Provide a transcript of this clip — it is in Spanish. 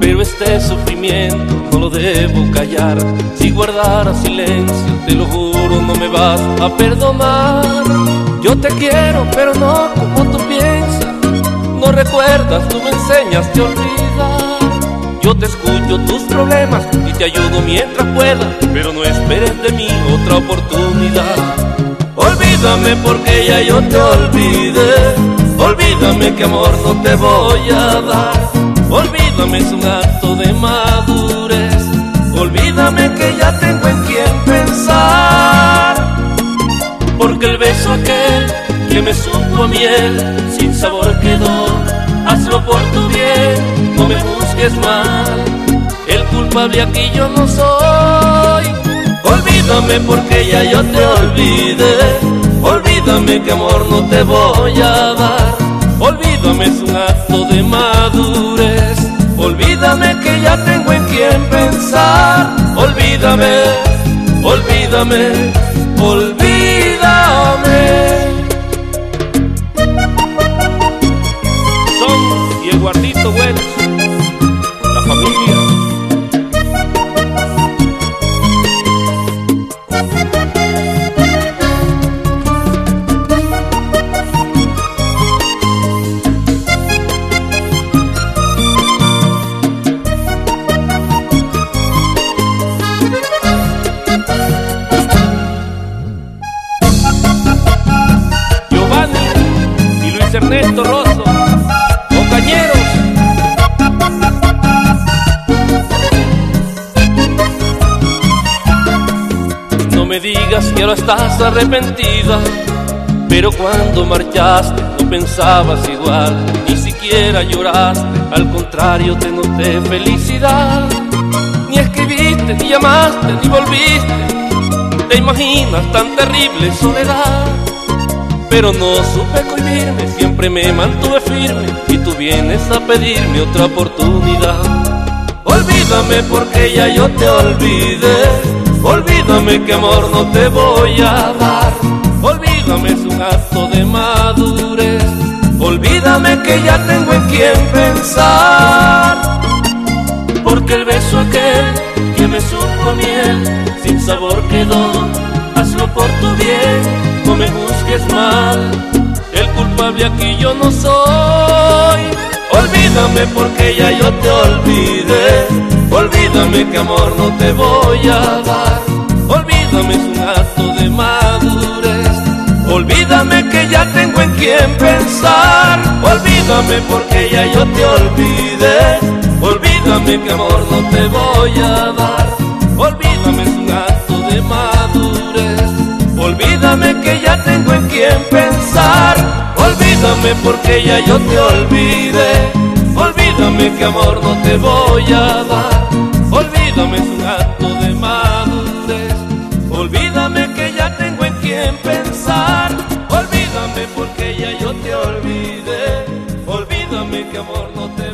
Pero este sufrimiento no lo debo callar. Si guardara silencio, te lo juro, no me vas a perdonar. Yo te quiero, pero no como tú piensas. No recuerdas, tú me enseñas, te olvidar. Yo te escucho tus problemas y te ayudo mientras pueda, pero no esperes de mí otra oportunidad. Olvídame porque ya yo te olvidé. Olvídame que amor no te voy a dar. Olvídame es un acto de madurez. Olvídame que ya tengo en quién pensar. Porque el beso aquel que me supo a miel sin sabor quedó. Hazlo por tu bien, no me juzgues mal. El culpable aquí yo no soy. Olvídame porque ya yo te olvidé. Olvídame que amor no te voy a dar. Olvídame es un acto de madurez. Olvídame que ya tengo en quién pensar. Olvídame, olvídame, olvídame. Son y el guardito Ernesto Rosso, compañeros. No me digas que ahora estás arrepentida, pero cuando marchaste no pensabas igual, ni siquiera lloraste, al contrario te noté felicidad. Ni escribiste, ni llamaste, ni volviste, te imaginas tan terrible soledad pero no supe cohibirme, siempre me mantuve firme y tú vienes a pedirme otra oportunidad. Olvídame porque ya yo te olvidé, olvídame que amor no te voy a dar, olvídame es un acto de madurez, olvídame que ya tengo en quién pensar, porque el beso aquel que me supo miel sin sabor quedó, hazlo por tu bien mal, el culpable aquí yo no soy. Olvídame porque ya yo te olvidé, olvídame que amor no te voy a dar, olvídame es un acto de madurez, olvídame que ya tengo en quién pensar, olvídame porque ya yo te olvidé, olvídame que amor no te voy a dar, olvídame es un acto de madurez. Olvídame que ya tengo en pensar. Olvídame porque ya yo te olvidé. Olvídame que amor no te voy a dar. Olvídame es un acto de madurez. Olvídame que ya tengo en quien pensar. Olvídame porque ya yo te olvidé. Olvídame que amor no te